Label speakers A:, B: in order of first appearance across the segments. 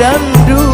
A: dan
B: dunia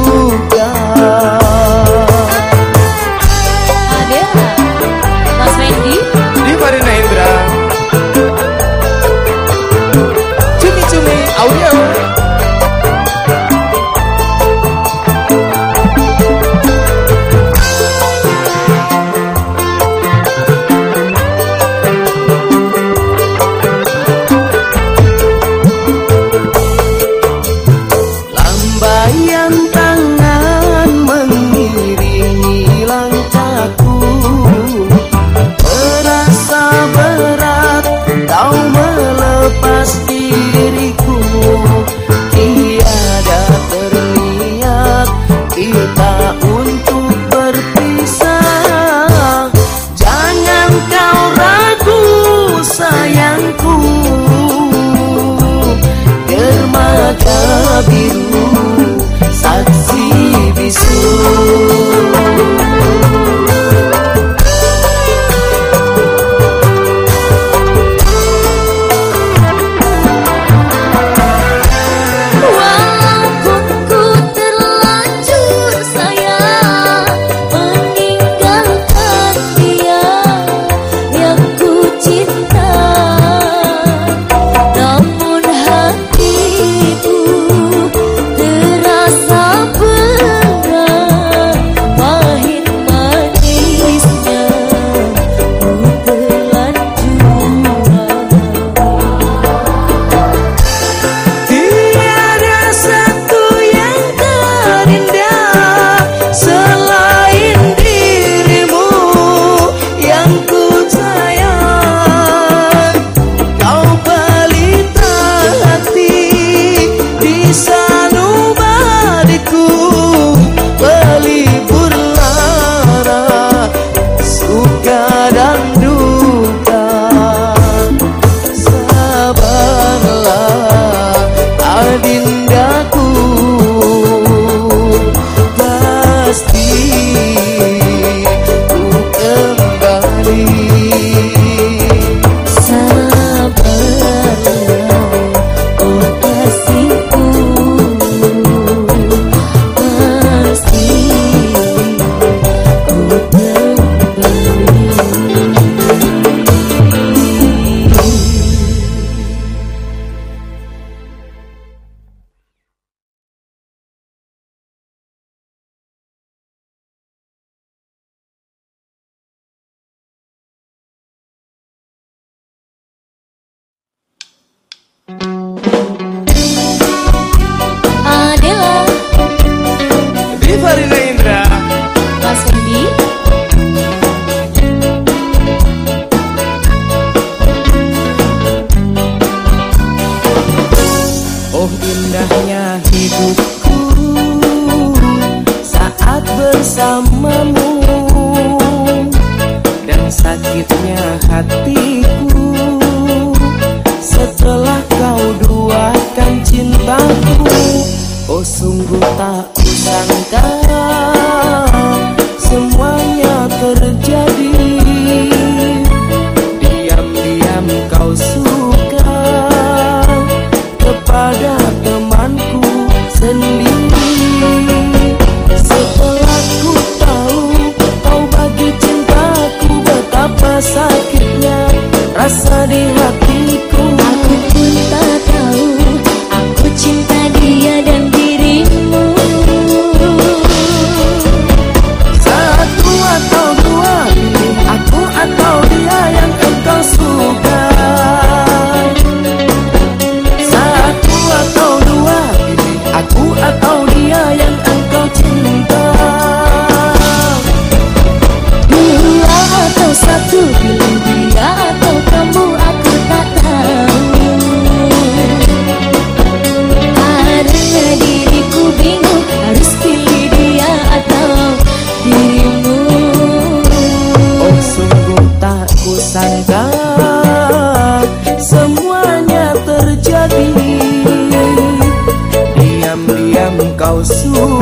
B: calcinha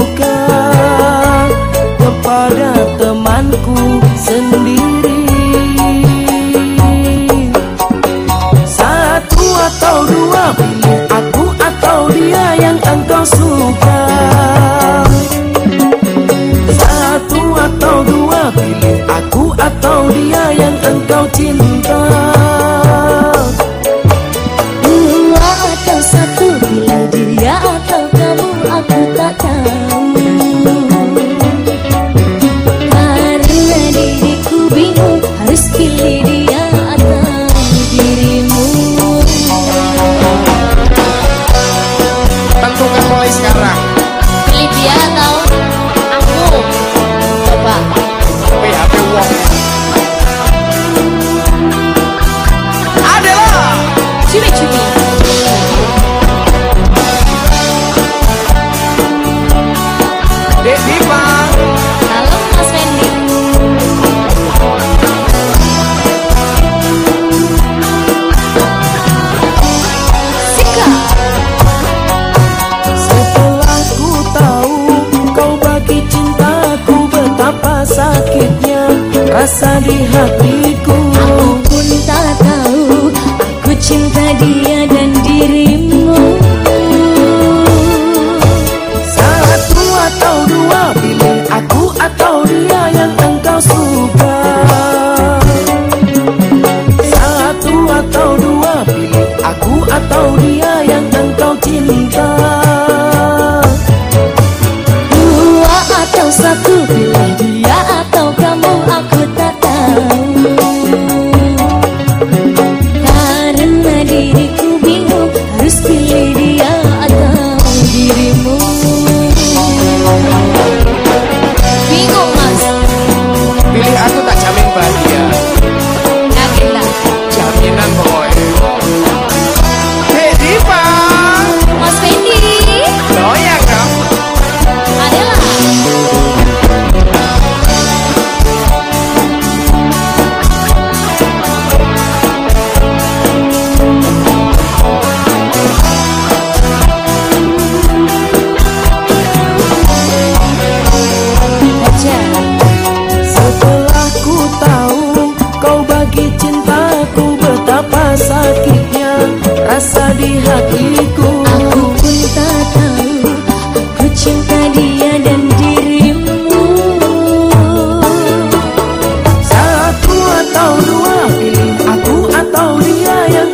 B: di hatiku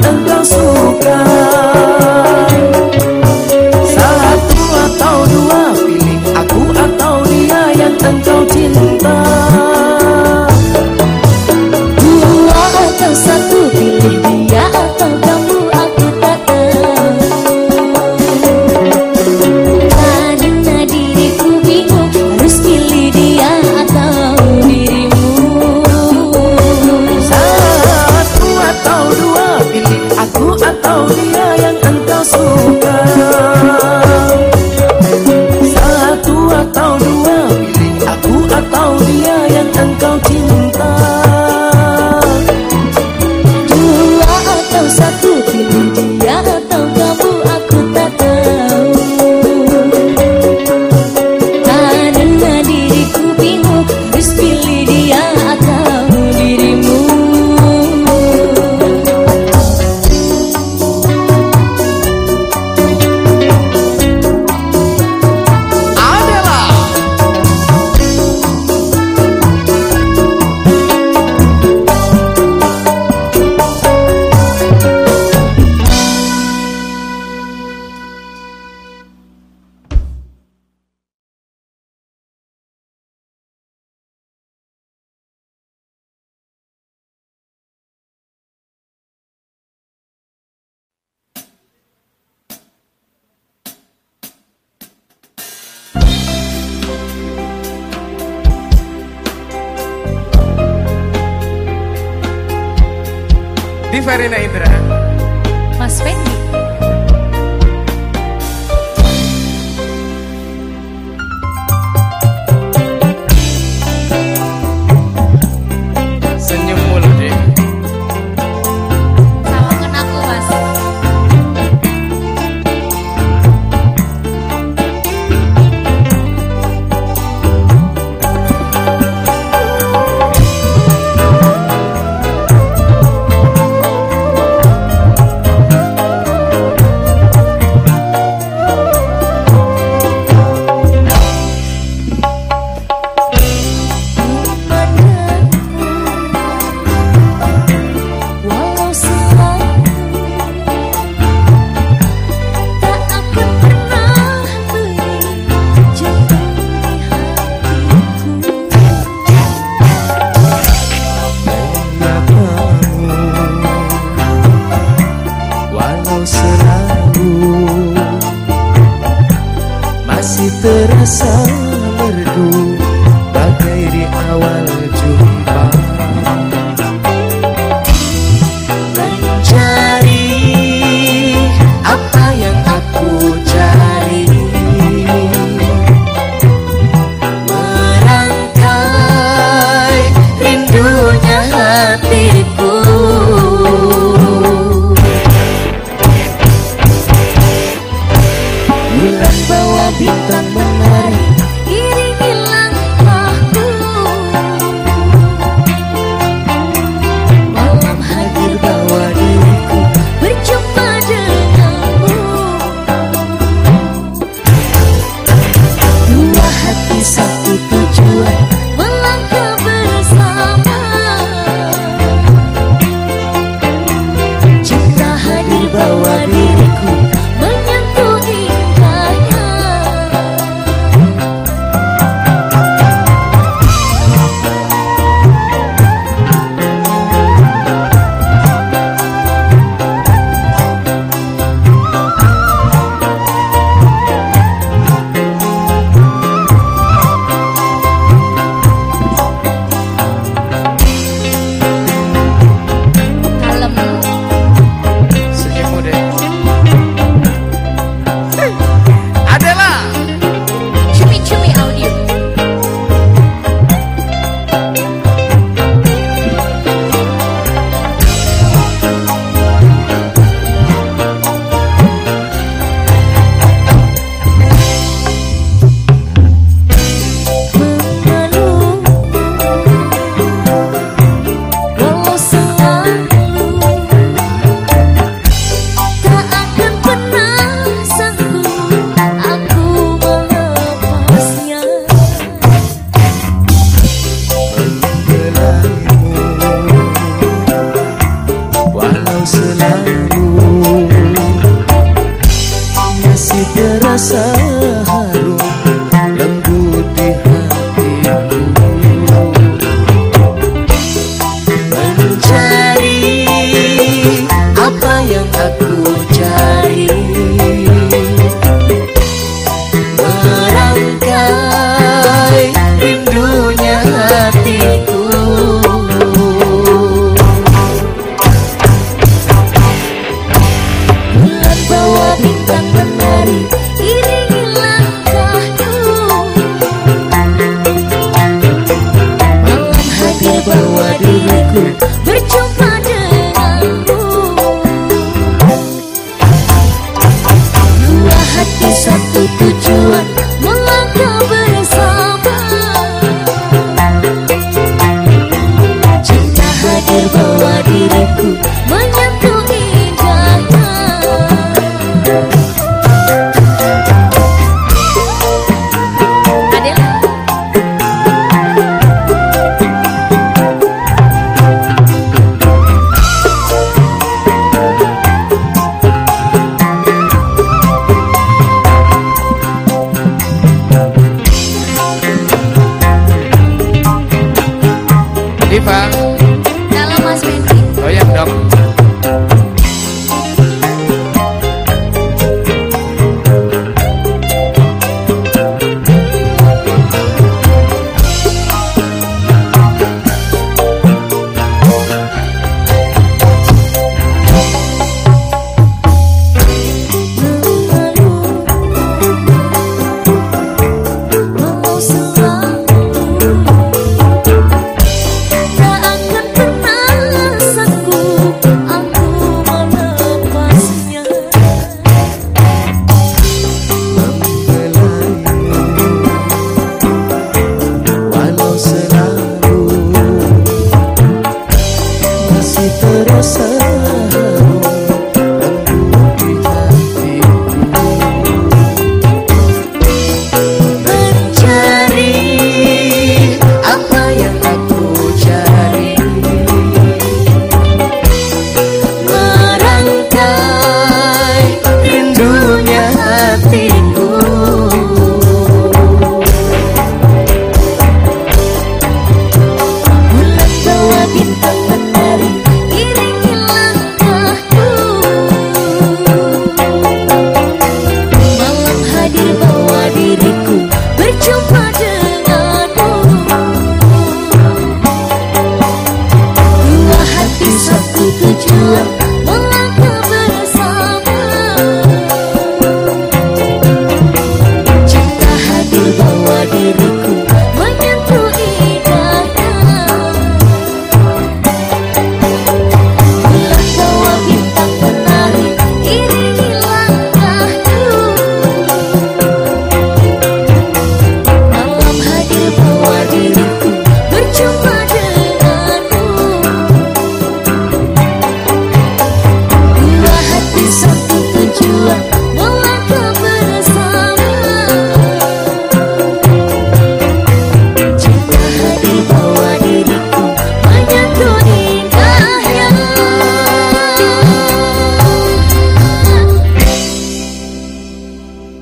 A: dia Vivi Farina